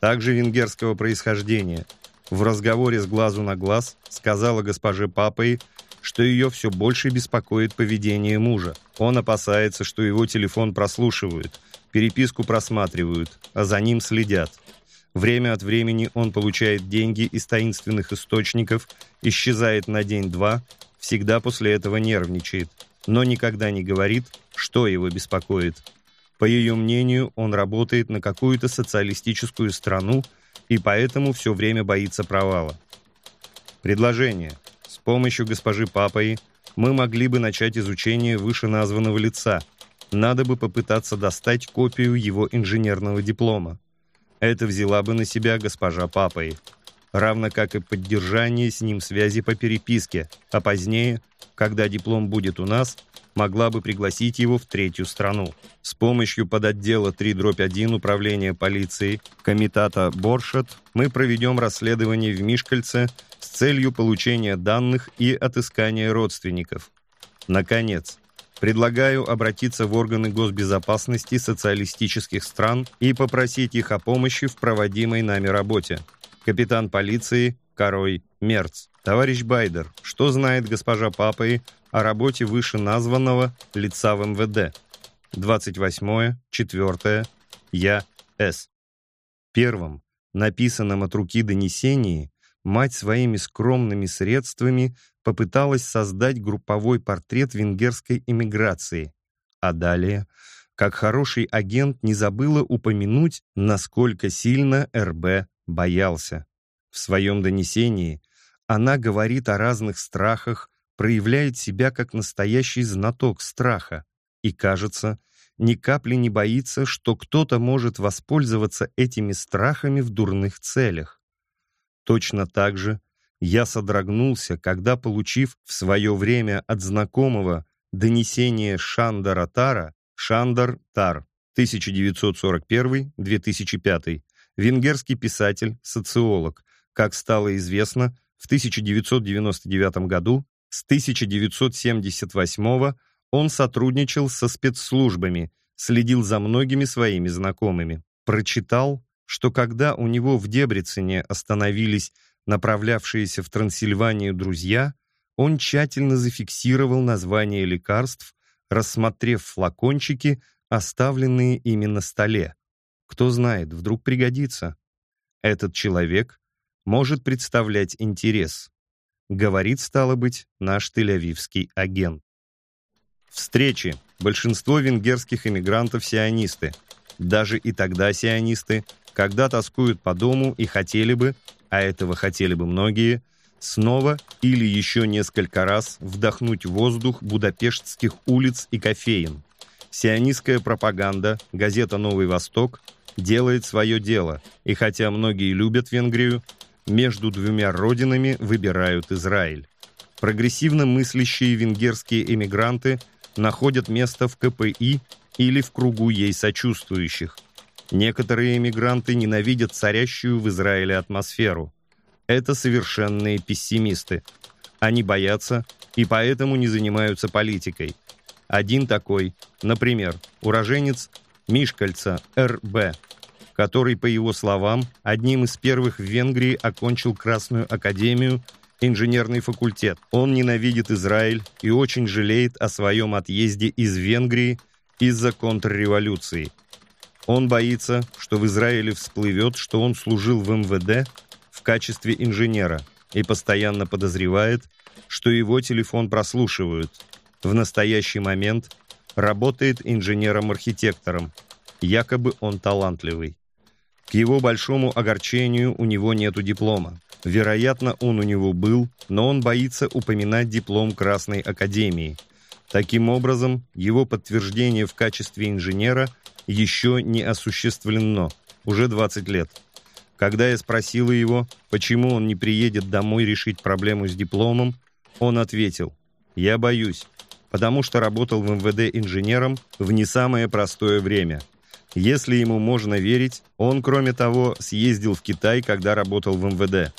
A: также венгерского происхождения, в разговоре с глазу на глаз сказала госпоже Папой, что ее все больше беспокоит поведение мужа. Он опасается, что его телефон прослушивают, переписку просматривают, а за ним следят. Время от времени он получает деньги из таинственных источников, исчезает на день-два, всегда после этого нервничает, но никогда не говорит, что его беспокоит. По ее мнению, он работает на какую-то социалистическую страну и поэтому все время боится провала. Предложение. С помощью госпожи Папаи мы могли бы начать изучение вышеназванного лица. Надо бы попытаться достать копию его инженерного диплома. Это взяла бы на себя госпожа Папой, равно как и поддержание с ним связи по переписке, а позднее, когда диплом будет у нас, могла бы пригласить его в третью страну. С помощью подотдела 3-1 Управления полиции Комитата Боршет мы проведем расследование в Мишкальце с целью получения данных и отыскания родственников. Наконец, Предлагаю обратиться в органы госбезопасности социалистических стран и попросить их о помощи в проводимой нами работе. Капитан полиции Корой Мерц. Товарищ Байдер, что знает госпожа Папой о работе вышеназванного лица в МВД? 28 4 Я С. Первым, написанном от руки донесении, мать своими скромными средствами попыталась создать групповой портрет венгерской эмиграции, а далее, как хороший агент, не забыла упомянуть, насколько сильно РБ боялся. В своем донесении она говорит о разных страхах, проявляет себя как настоящий знаток страха и, кажется, ни капли не боится, что кто-то может воспользоваться этими страхами в дурных целях. Точно так же я содрогнулся, когда, получив в свое время от знакомого донесение Шандара Тара, Шандар Тар, 1941-2005, венгерский писатель, социолог, как стало известно, в 1999 году с 1978 он сотрудничал со спецслужбами, следил за многими своими знакомыми. Прочитал, что когда у него в Дебрицене остановились направлявшиеся в Трансильванию друзья, он тщательно зафиксировал название лекарств, рассмотрев флакончики, оставленные ими на столе. Кто знает, вдруг пригодится. Этот человек может представлять интерес. Говорит, стало быть, наш тель-авивский агент. Встречи. Большинство венгерских эмигрантов сионисты. Даже и тогда сионисты, когда тоскуют по дому и хотели бы, а этого хотели бы многие, снова или еще несколько раз вдохнуть воздух будапештских улиц и кофеин. Сионистская пропаганда, газета «Новый Восток» делает свое дело, и хотя многие любят Венгрию, между двумя родинами выбирают Израиль. Прогрессивно мыслящие венгерские эмигранты находят место в КПИ или в кругу ей сочувствующих – Некоторые эмигранты ненавидят царящую в Израиле атмосферу. Это совершенные пессимисты. Они боятся и поэтому не занимаются политикой. Один такой, например, уроженец Мишкальца, РБ, который, по его словам, одним из первых в Венгрии окончил Красную Академию, инженерный факультет. Он ненавидит Израиль и очень жалеет о своем отъезде из Венгрии из-за контрреволюции – он боится, что в Израиле всплывет, что он служил в МВД в качестве инженера и постоянно подозревает, что его телефон прослушивают. В настоящий момент работает инженером-архитектором. Якобы он талантливый. К его большому огорчению у него нету диплома. Вероятно, он у него был, но он боится упоминать диплом Красной Академии. Таким образом, его подтверждение в качестве инженера – еще не осуществлено, уже 20 лет. Когда я спросила его, почему он не приедет домой решить проблему с дипломом, он ответил, «Я боюсь, потому что работал в МВД инженером в не самое простое время. Если ему можно верить, он, кроме того, съездил в Китай, когда работал в МВД.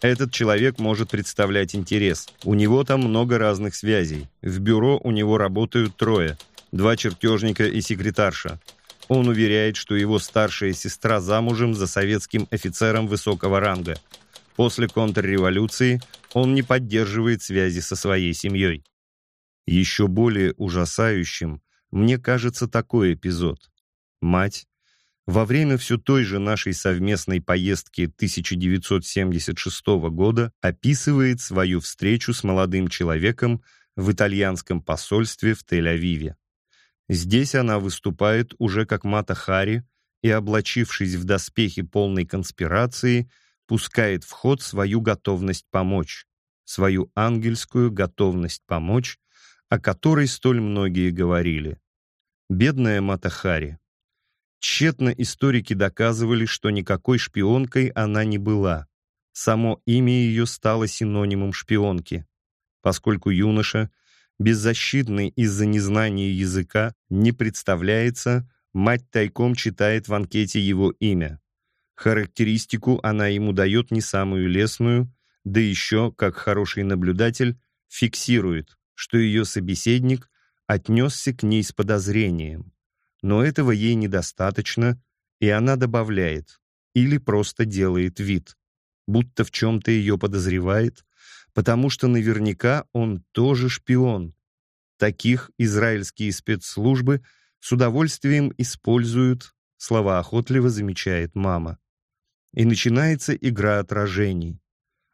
A: Этот человек может представлять интерес. У него там много разных связей. В бюро у него работают трое. Два чертежника и секретарша. Он уверяет, что его старшая сестра замужем за советским офицером высокого ранга. После контрреволюции он не поддерживает связи со своей семьей. Еще более ужасающим мне кажется такой эпизод. Мать во время все той же нашей совместной поездки 1976 года описывает свою встречу с молодым человеком в итальянском посольстве в Тель-Авиве. Здесь она выступает уже как Мата Хари и, облачившись в доспехи полной конспирации, пускает в ход свою готовность помочь, свою ангельскую готовность помочь, о которой столь многие говорили. Бедная Матахари. Тщетно историки доказывали, что никакой шпионкой она не была. Само имя ее стало синонимом шпионки, поскольку юноша, беззащитный из-за незнания языка, не представляется, мать тайком читает в анкете его имя. Характеристику она ему дает не самую лестную, да еще, как хороший наблюдатель, фиксирует, что ее собеседник отнесся к ней с подозрением. Но этого ей недостаточно, и она добавляет или просто делает вид, будто в чем-то ее подозревает, потому что наверняка он тоже шпион. Таких израильские спецслужбы с удовольствием используют, слова охотливо замечает мама. И начинается игра отражений,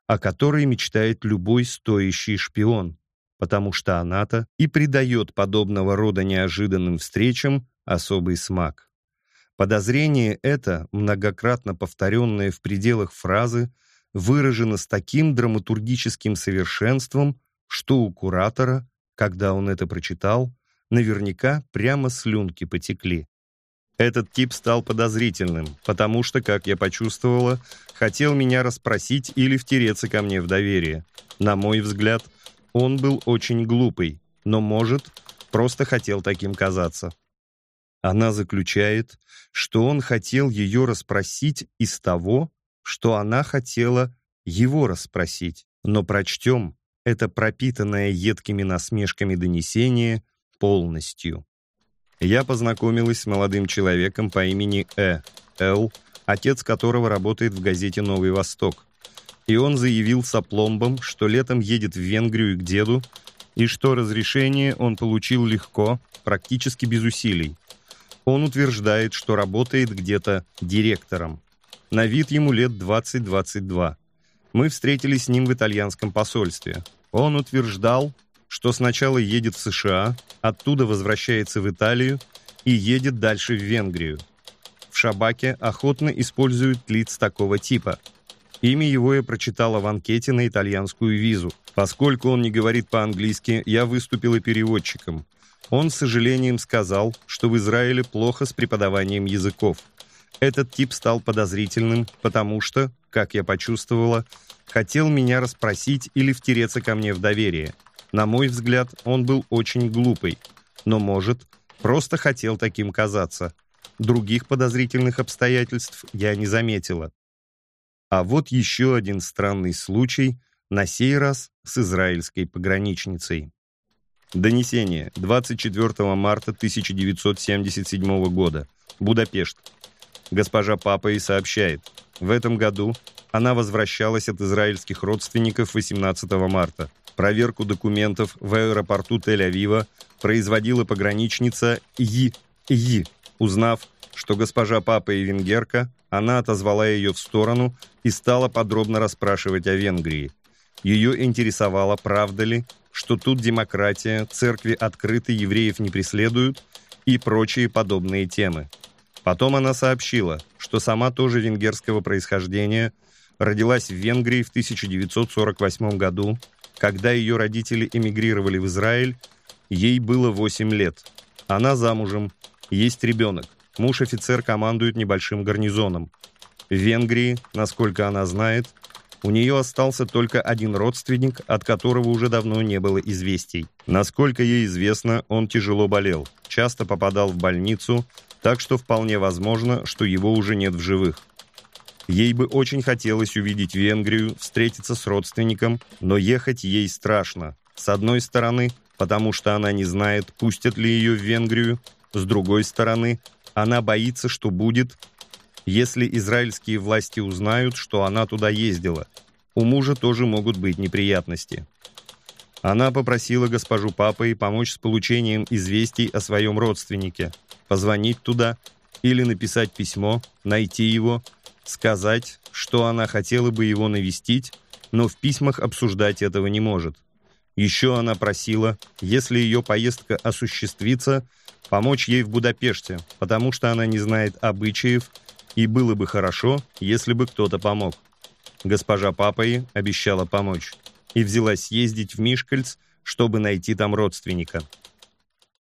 A: о которой мечтает любой стоящий шпион потому что она-то и придает подобного рода неожиданным встречам особый смак. Подозрение это, многократно повторенное в пределах фразы, выражено с таким драматургическим совершенством, что у куратора, когда он это прочитал, наверняка прямо слюнки потекли. Этот тип стал подозрительным, потому что, как я почувствовала, хотел меня расспросить или втереться ко мне в доверие. На мой взгляд, он был очень глупый, но, может, просто хотел таким казаться. Она заключает, что он хотел ее расспросить из того, что она хотела его расспросить. Но прочтем это пропитанное едкими насмешками донесение полностью. Я познакомилась с молодым человеком по имени Э. Л., отец которого работает в газете «Новый Восток и он заявил с опломбом, что летом едет в Венгрию к деду, и что разрешение он получил легко, практически без усилий. Он утверждает, что работает где-то директором. На вид ему лет 20-22. Мы встретились с ним в итальянском посольстве. Он утверждал, что сначала едет в США, оттуда возвращается в Италию и едет дальше в Венгрию. В Шабаке охотно используют лиц такого типа – Имя его я прочитала в анкете на итальянскую визу. Поскольку он не говорит по-английски, я выступила переводчиком. Он с сожалением сказал, что в Израиле плохо с преподаванием языков. Этот тип стал подозрительным, потому что, как я почувствовала, хотел меня расспросить или втереться ко мне в доверие. На мой взгляд, он был очень глупый, но, может, просто хотел таким казаться. Других подозрительных обстоятельств я не заметила. А вот еще один странный случай, на сей раз с израильской пограничницей. Донесение. 24 марта 1977 года. Будапешт. Госпожа Папа сообщает, в этом году она возвращалась от израильских родственников 18 марта. Проверку документов в аэропорту Тель-Авива производила пограничница И. И. Узнав, что госпожа Папа и венгерка, она отозвала ее в сторону и стала подробно расспрашивать о Венгрии. Ее интересовало, правда ли, что тут демократия, церкви открыты, евреев не преследуют и прочие подобные темы. Потом она сообщила, что сама тоже венгерского происхождения, родилась в Венгрии в 1948 году, когда ее родители эмигрировали в Израиль, ей было 8 лет. Она замужем, есть ребенок. Муж офицер командует небольшим гарнизоном. В Венгрии, насколько она знает, у нее остался только один родственник, от которого уже давно не было известий. Насколько ей известно, он тяжело болел, часто попадал в больницу, так что вполне возможно, что его уже нет в живых. Ей бы очень хотелось увидеть Венгрию, встретиться с родственником, но ехать ей страшно. С одной стороны, потому что она не знает, пустят ли ее в Венгрию, с другой стороны, она боится, что будет, если израильские власти узнают, что она туда ездила. У мужа тоже могут быть неприятности. Она попросила госпожу Папой помочь с получением известий о своем родственнике, позвонить туда или написать письмо, найти его, сказать, что она хотела бы его навестить, но в письмах обсуждать этого не может. Еще она просила, если ее поездка осуществится, помочь ей в Будапеште, потому что она не знает обычаев, и было бы хорошо, если бы кто-то помог. Госпожа Папаи обещала помочь и взялась ездить в Мишкальц, чтобы найти там родственника.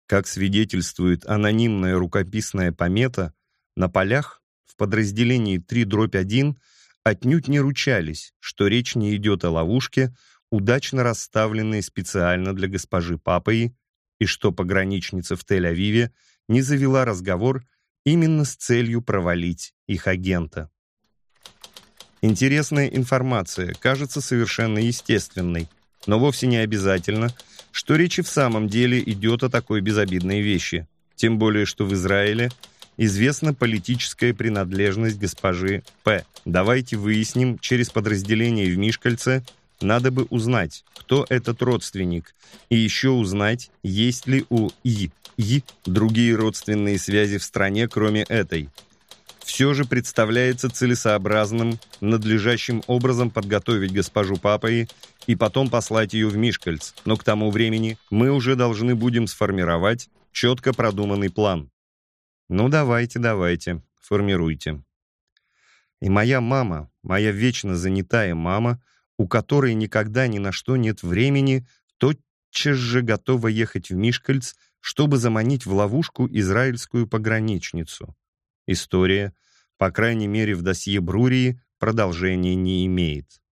A: Как свидетельствует анонимная рукописная помета, на полях в подразделении 3-1 отнюдь не ручались, что речь не идет о ловушке, удачно расставленной специально для госпожи Папаи, и что пограничница в Тель-Авиве не завела разговор именно с целью провалить их агента. Интересная информация кажется совершенно естественной, но вовсе не обязательно, что речь и в самом деле идет о такой безобидной вещи, тем более что в Израиле известна политическая принадлежность госпожи П. Давайте выясним через подразделение в Мишкальце, надо бы узнать, кто этот родственник, и еще узнать, есть ли у И, И другие родственные связи в стране, кроме этой все же представляется целесообразным надлежащим образом подготовить госпожу Папой и потом послать ее в Мишкальц, но к тому времени мы уже должны будем сформировать четко продуманный план. Ну давайте, давайте, формируйте. И моя мама, моя вечно занятая мама, у которой никогда ни на что нет времени, тотчас же готова ехать в Мишкальц, чтобы заманить в ловушку израильскую пограничницу. История, по крайней мере в досье Брурии, продолжения не имеет.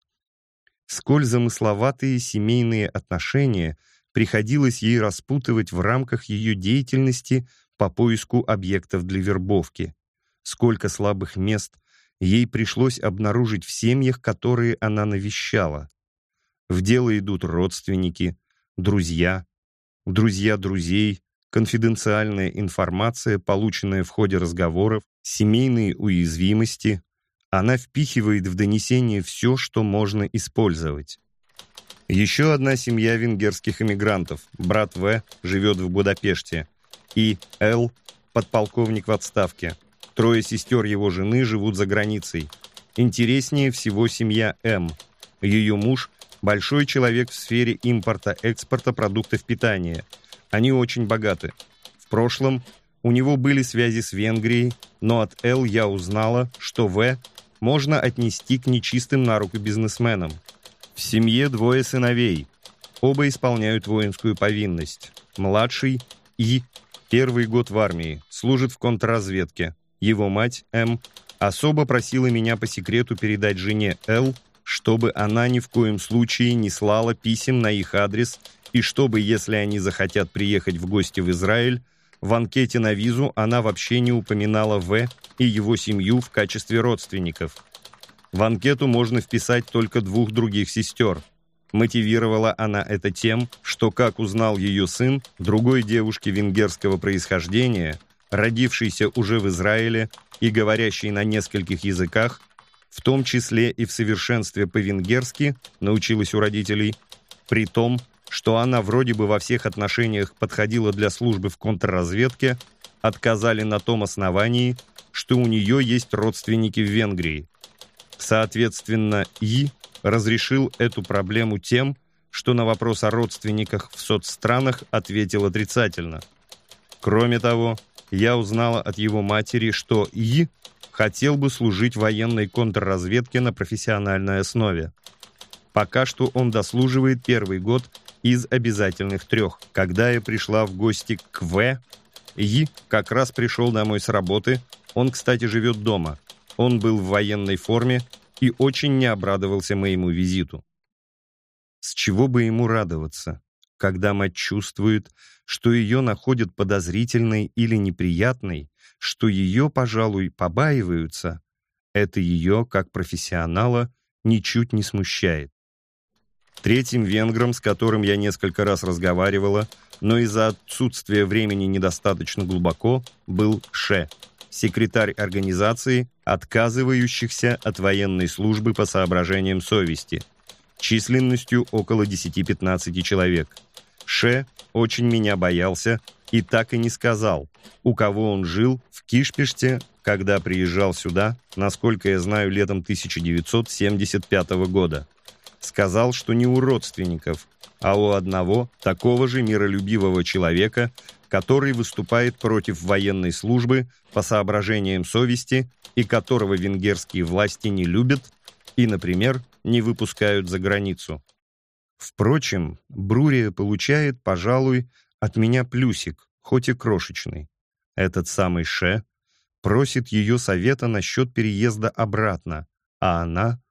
A: Сколь замысловатые семейные отношения приходилось ей распутывать в рамках ее деятельности по поиску объектов для вербовки, сколько слабых мест ей пришлось обнаружить в семьях, которые она навещала. В дело идут родственники, друзья, друзья друзей, конфиденциальная информация, полученная в ходе разговоров, семейные уязвимости. Она впихивает в донесение все, что можно использовать. Еще одна семья венгерских эмигрантов. Брат В. живет в Будапеште. И Л. подполковник в отставке. Трое сестер его жены живут за границей. Интереснее всего семья М. Ее муж – большой человек в сфере импорта-экспорта продуктов питания – они очень богаты. В прошлом у него были связи с Венгрией, но от Л я узнала, что В можно отнести к нечистым на руку бизнесменам. В семье двое сыновей. Оба исполняют воинскую повинность. Младший И, первый год в армии, служит в контрразведке. Его мать, М, особо просила меня по секрету передать жене Л, чтобы она ни в коем случае не слала писем на их адрес и чтобы, если они захотят приехать в гости в Израиль, в анкете на визу она вообще не упоминала В и его семью в качестве родственников. В анкету можно вписать только двух других сестер. Мотивировала она это тем, что, как узнал ее сын, другой девушки венгерского происхождения, родившейся уже в Израиле и говорящей на нескольких языках, в том числе и в совершенстве по-венгерски, научилась у родителей, при том, что она вроде бы во всех отношениях подходила для службы в контрразведке, отказали на том основании, что у нее есть родственники в Венгрии. Соответственно, И разрешил эту проблему тем, что на вопрос о родственниках в соцстранах ответил отрицательно. Кроме того, я узнала от его матери, что И хотел бы служить военной контрразведке на профессиональной основе. Пока что он дослуживает первый год из обязательных трех. Когда я пришла в гости к В, И как раз пришел домой с работы. Он, кстати, живет дома. Он был в военной форме и очень не обрадовался моему визиту. С чего бы ему радоваться? Когда мать чувствует, что ее находят подозрительной или неприятной, что ее, пожалуй, побаиваются, это ее, как профессионала, ничуть не смущает. Третьим венгром, с которым я несколько раз разговаривала, но из-за отсутствия времени недостаточно глубоко, был Ше, секретарь организации, отказывающихся от военной службы по соображениям совести, численностью около 10-15 человек. Ше очень меня боялся и так и не сказал, у кого он жил в Кишпеште, когда приезжал сюда, насколько я знаю, летом 1975 года. Сказал, что не у родственников, а у одного такого же миролюбивого человека, который выступает против военной службы по соображениям совести и которого венгерские власти не любят и, например, не выпускают за границу. Впрочем, Брурия получает, пожалуй, от меня плюсик, хоть и крошечный. Этот самый Ше просит ее совета насчет переезда обратно, а она,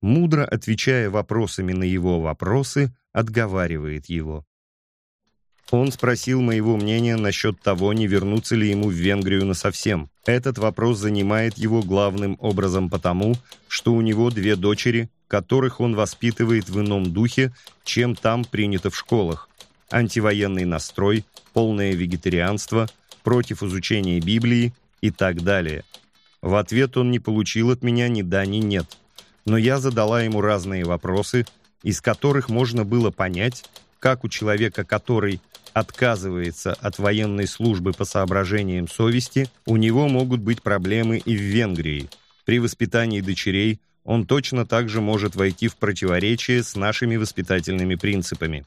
A: мудро отвечая вопросами на его вопросы, отговаривает его. Он спросил моего мнения насчет того, не вернуться ли ему в Венгрию насовсем. Этот вопрос занимает его главным образом потому, что у него две дочери, которых он воспитывает в ином духе, чем там принято в школах. Антивоенный настрой, полное вегетарианство, против изучения Библии и так далее. В ответ он не получил от меня ни да, ни нет. Но я задала ему разные вопросы, из которых можно было понять, как у человека, который отказывается от военной службы по соображениям совести, у него могут быть проблемы и в Венгрии. При воспитании дочерей он точно так же может войти в противоречие с нашими воспитательными принципами.